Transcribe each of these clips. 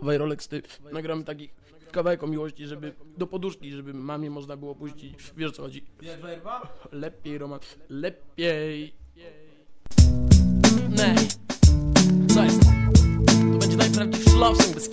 Dawaj Rolex, ty, nagramy taki kawałek o miłości, żeby do poduszki, żeby mamie można było puścić. Wiesz o co chodzi? Jak werba? Lepiej, Roman, lepiej. Nej. Co jest? To będzie najprawdziwszy love song bez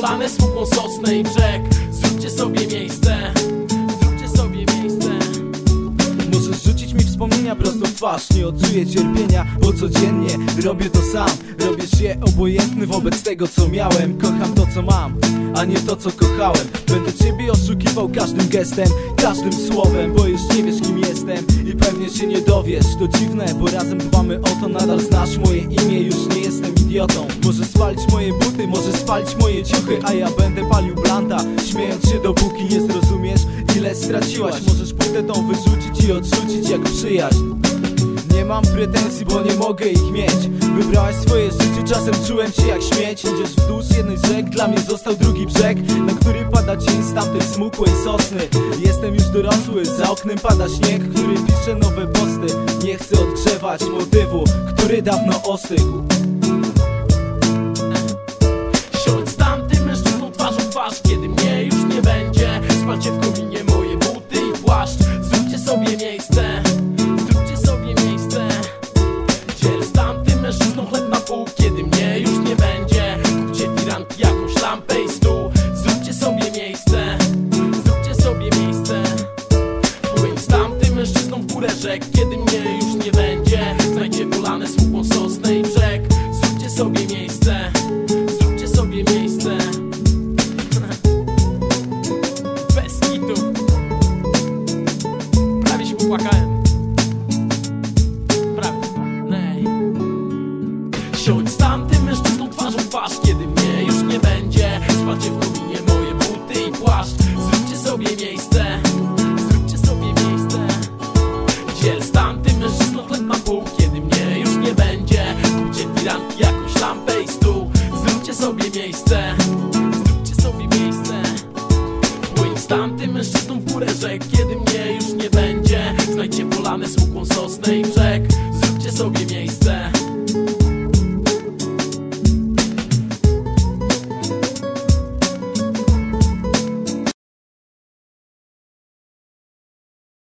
polane smukłą sosnę i brzeg. Zróbcie sobie miejsce. Zróbcie sobie miejsce. Możesz rzucić mi wspomnienia prosto w twarz. Nie odczuję cierpienia, bo codziennie robię to sam. Robię się obojętny wobec tego co miałem. Kocham to co mam, a nie to co kochałem. Będę ciebie oszukiwał każdym gestem, każdym słowem Bo już nie wiesz kim jestem. I pewnie się nie dowiesz. To dziwne, bo razem dbamy o to. Nadal znasz moje imię, już nie jestem idiotą. Możesz spalić moje buty, możesz spalić moje ciuchy A ja będę palił blanta, śmiejąc się dopóki nie zrozumiesz Ile straciłaś, możesz płytę tą wyrzucić i odrzucić jak przyjaźń. Nie mam pretensji, bo nie mogę ich mieć. Wybrałaś swoje życie, czasem czułem się jak śmieć. Idziesz wzdłuż jednej rzek, dla mnie został drugi brzeg Na który pada cień z tamtej smukłej sosny. Jestem już dorosły, za oknem pada śnieg Który pisze nowe posty. Nie chcę odgrzewać motywu, który dawno ostygł rzek Kiedy mnie już nie będzie Znajdźcie polane smukłą sosnę sobie miejsce. Zróbcie sobie miejsce. Płyń z tamtym mężczyzną w górę rzek. Kiedy mnie już nie będzie Znajdźcie polane smukłą sosnę i brzeg